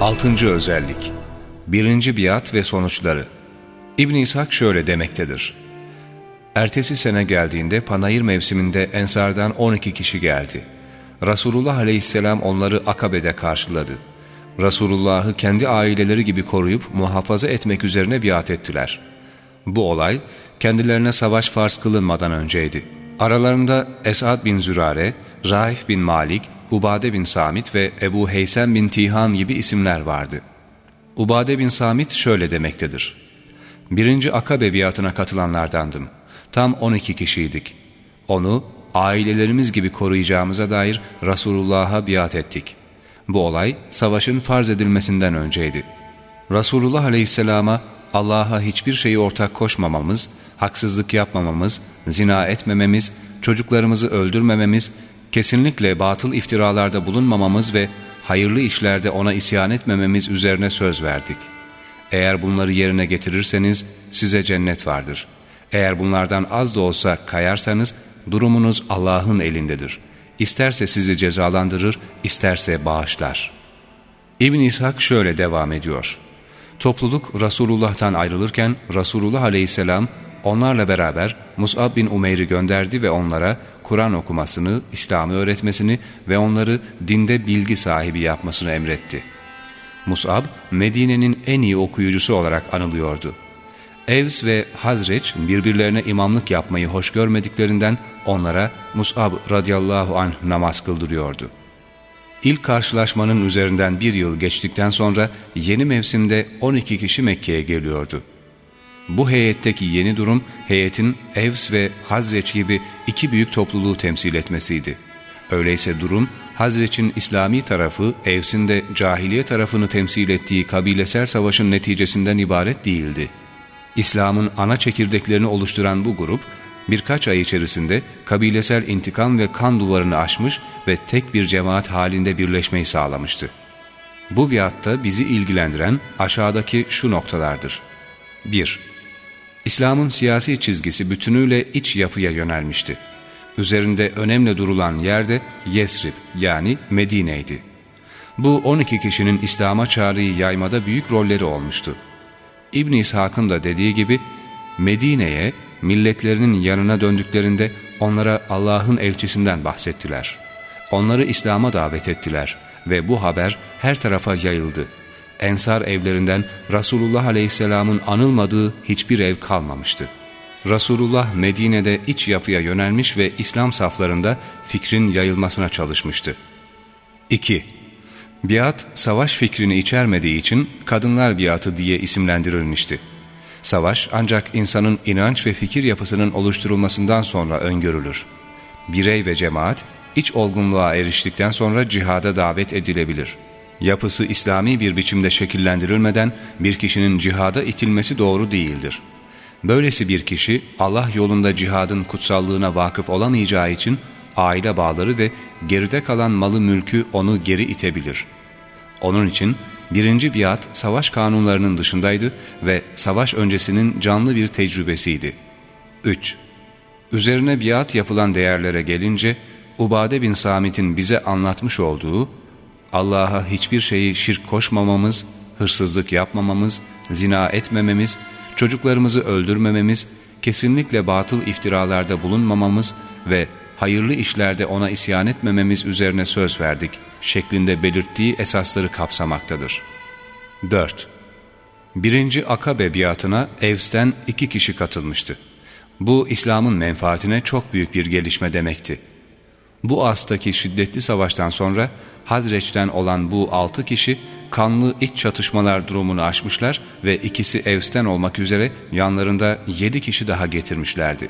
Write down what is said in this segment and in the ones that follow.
Altıncı özellik Birinci biat ve sonuçları İbn İshak şöyle demektedir. Ertesi sene geldiğinde panayır mevsiminde Ensardan 12 kişi geldi. Resulullah aleyhisselam onları Akabe'de karşıladı. Resulullah'ı kendi aileleri gibi koruyup muhafaza etmek üzerine biat ettiler. Bu olay kendilerine savaş farz kılınmadan önceydi. Aralarında Esad bin Zürare, Raif bin Malik, Ubade bin Samit ve Ebu Heysem bin Tihan gibi isimler vardı. Ubade bin Samit şöyle demektedir. Birinci Akabe biatına katılanlardandım. Tam 12 kişiydik. Onu ailelerimiz gibi koruyacağımıza dair Resulullah'a biat ettik. Bu olay savaşın farz edilmesinden önceydi. Resulullah Aleyhisselam'a Allah'a hiçbir şeyi ortak koşmamamız, haksızlık yapmamamız, zina etmememiz, çocuklarımızı öldürmememiz, kesinlikle batıl iftiralarda bulunmamamız ve hayırlı işlerde ona isyan etmememiz üzerine söz verdik. Eğer bunları yerine getirirseniz size cennet vardır. Eğer bunlardan az da olsa kayarsanız durumunuz Allah'ın elindedir. İsterse sizi cezalandırır, isterse bağışlar. İbn İshak şöyle devam ediyor. Topluluk Resulullah'tan ayrılırken Resulullah aleyhisselam onlarla beraber Mus'ab bin Umeyr'i gönderdi ve onlara Kur'an okumasını, İslam'ı öğretmesini ve onları dinde bilgi sahibi yapmasını emretti. Mus'ab, Medine'nin en iyi okuyucusu olarak anılıyordu. Evs ve Hazreç birbirlerine imamlık yapmayı hoş görmediklerinden onlara Mus'ab radıyallahu anh namaz kıldırıyordu. İlk karşılaşmanın üzerinden bir yıl geçtikten sonra yeni mevsimde 12 kişi Mekke'ye geliyordu. Bu heyetteki yeni durum heyetin Evs ve Hazreç gibi iki büyük topluluğu temsil etmesiydi. Öyleyse durum Hazreç'in İslami tarafı Evs'in de cahiliye tarafını temsil ettiği kabilesel savaşın neticesinden ibaret değildi. İslam'ın ana çekirdeklerini oluşturan bu grup birkaç ay içerisinde kabilesel intikam ve kan duvarını aşmış ve tek bir cemaat halinde birleşmeyi sağlamıştı. Bu biatta bizi ilgilendiren aşağıdaki şu noktalardır. 1. İslam'ın siyasi çizgisi bütünüyle iç yapıya yönelmişti. Üzerinde önemli durulan yerde Yesrib yani Medine'ydi. Bu 12 kişinin İslam'a çağrıyı yaymada büyük rolleri olmuştu. İbn İshak'ın da dediği gibi Medine'ye milletlerinin yanına döndüklerinde onlara Allah'ın elçisinden bahsettiler. Onları İslam'a davet ettiler ve bu haber her tarafa yayıldı. Ensar evlerinden Resulullah Aleyhisselam'ın anılmadığı hiçbir ev kalmamıştı. Resulullah Medine'de iç yapıya yönelmiş ve İslam saflarında fikrin yayılmasına çalışmıştı. 2. Biat, savaş fikrini içermediği için kadınlar biatı diye isimlendirilmişti. Savaş ancak insanın inanç ve fikir yapısının oluşturulmasından sonra öngörülür. Birey ve cemaat, iç olgunluğa eriştikten sonra cihada davet edilebilir. Yapısı İslami bir biçimde şekillendirilmeden bir kişinin cihada itilmesi doğru değildir. Böylesi bir kişi Allah yolunda cihadın kutsallığına vakıf olamayacağı için aile bağları ve geride kalan malı mülkü onu geri itebilir. Onun için birinci biat savaş kanunlarının dışındaydı ve savaş öncesinin canlı bir tecrübesiydi. 3. Üzerine biat yapılan değerlere gelince Ubade bin Samit'in bize anlatmış olduğu Allah'a hiçbir şeyi şirk koşmamamız, hırsızlık yapmamamız, zina etmememiz, çocuklarımızı öldürmememiz, kesinlikle batıl iftiralarda bulunmamamız ve hayırlı işlerde ona isyan etmememiz üzerine söz verdik şeklinde belirttiği esasları kapsamaktadır. 4. Birinci Akabe biatına Evs'ten iki kişi katılmıştı. Bu İslam'ın menfaatine çok büyük bir gelişme demekti. Bu astaki şiddetli savaştan sonra Hazreç'ten olan bu altı kişi kanlı iç çatışmalar durumunu aşmışlar ve ikisi Evs'ten olmak üzere yanlarında yedi kişi daha getirmişlerdi.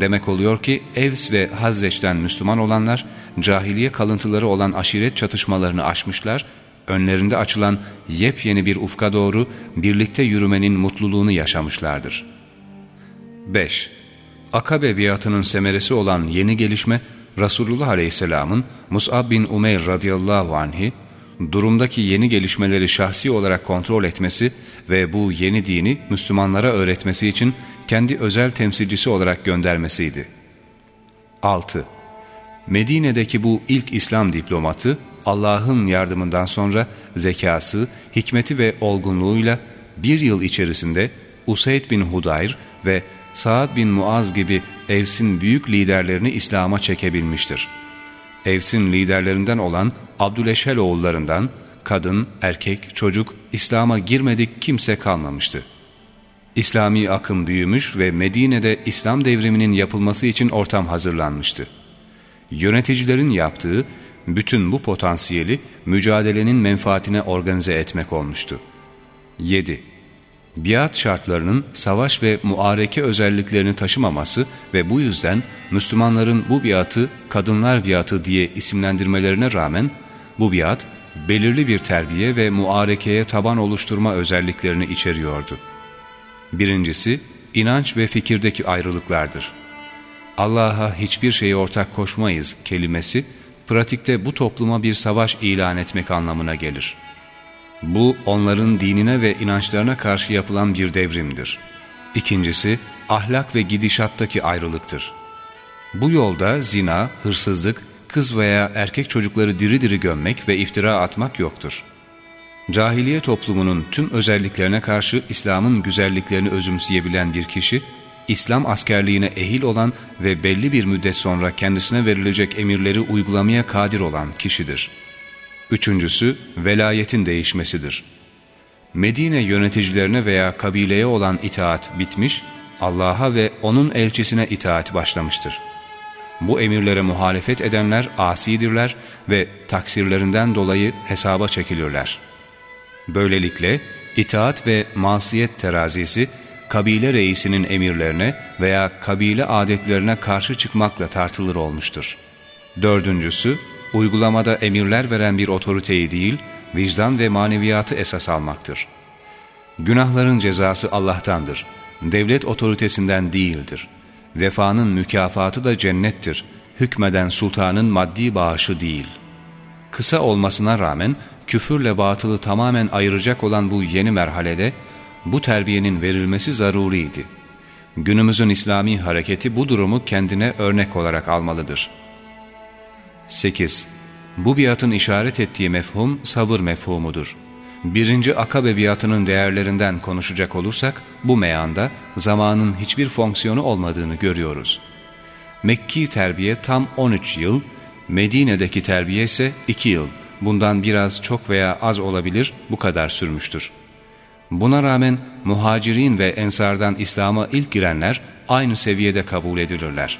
Demek oluyor ki Evs ve Hazreç'ten Müslüman olanlar cahiliye kalıntıları olan aşiret çatışmalarını aşmışlar, önlerinde açılan yepyeni bir ufka doğru birlikte yürümenin mutluluğunu yaşamışlardır. 5. Akabe biatının semeresi olan yeni gelişme Resulullah Aleyhisselam'ın Mus'ab bin Umeyr radıyallahu anhi durumdaki yeni gelişmeleri şahsi olarak kontrol etmesi ve bu yeni dini Müslümanlara öğretmesi için kendi özel temsilcisi olarak göndermesiydi. 6. Medine'deki bu ilk İslam diplomatı Allah'ın yardımından sonra zekası, hikmeti ve olgunluğuyla bir yıl içerisinde Usayd bin Hudayr ve Saad bin Muaz gibi Evs'in büyük liderlerini İslam'a çekebilmiştir. Evs'in liderlerinden olan Abdüleşel oğullarından kadın, erkek, çocuk İslam'a girmedik kimse kalmamıştı. İslami akım büyümüş ve Medine'de İslam devriminin yapılması için ortam hazırlanmıştı. Yöneticilerin yaptığı bütün bu potansiyeli mücadelenin menfaatine organize etmek olmuştu. 7. Biat şartlarının savaş ve muareke özelliklerini taşımaması ve bu yüzden Müslümanların bu biatı kadınlar biatı diye isimlendirmelerine rağmen bu biat belirli bir terbiye ve muarekeye taban oluşturma özelliklerini içeriyordu. Birincisi, inanç ve fikirdeki ayrılıklardır. Allah'a hiçbir şeyi ortak koşmayız kelimesi, pratikte bu topluma bir savaş ilan etmek anlamına gelir. Bu, onların dinine ve inançlarına karşı yapılan bir devrimdir. İkincisi, ahlak ve gidişattaki ayrılıktır. Bu yolda zina, hırsızlık, kız veya erkek çocukları diri diri gömmek ve iftira atmak yoktur. Cahiliye toplumunun tüm özelliklerine karşı İslam'ın güzelliklerini özümseyebilen bir kişi, İslam askerliğine ehil olan ve belli bir müddet sonra kendisine verilecek emirleri uygulamaya kadir olan kişidir. Üçüncüsü, velayetin değişmesidir. Medine yöneticilerine veya kabileye olan itaat bitmiş, Allah'a ve O'nun elçisine itaat başlamıştır. Bu emirlere muhalefet edenler asidirler ve taksirlerinden dolayı hesaba çekilirler. Böylelikle itaat ve masiyet terazisi kabile reisinin emirlerine veya kabile adetlerine karşı çıkmakla tartılır olmuştur. Dördüncüsü, uygulamada emirler veren bir otoriteyi değil, vicdan ve maneviyatı esas almaktır. Günahların cezası Allah'tandır. Devlet otoritesinden değildir. Vefanın mükafatı da cennettir. Hükmeden sultanın maddi bağışı değil. Kısa olmasına rağmen küfürle batılı tamamen ayıracak olan bu yeni merhalede bu terbiyenin verilmesi zaruriydi. Günümüzün İslami hareketi bu durumu kendine örnek olarak almalıdır. 8. Bu biatın işaret ettiği mefhum sabır mefhumudur. Birinci akabe biatının değerlerinden konuşacak olursak bu meyanda zamanın hiçbir fonksiyonu olmadığını görüyoruz. Mekki terbiye tam 13 yıl, Medine'deki terbiye ise 2 yıl. Bundan biraz çok veya az olabilir bu kadar sürmüştür. Buna rağmen muhacirin ve ensardan İslam'a ilk girenler aynı seviyede kabul edilirler.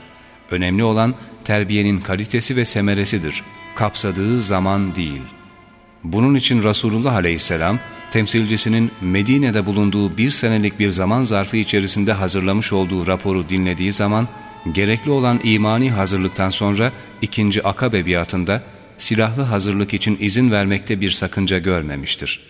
Önemli olan terbiyenin kalitesi ve semeresidir, kapsadığı zaman değil. Bunun için Resulullah aleyhisselam, temsilcisinin Medine'de bulunduğu bir senelik bir zaman zarfı içerisinde hazırlamış olduğu raporu dinlediği zaman, gerekli olan imani hazırlıktan sonra ikinci akabe biatında silahlı hazırlık için izin vermekte bir sakınca görmemiştir.''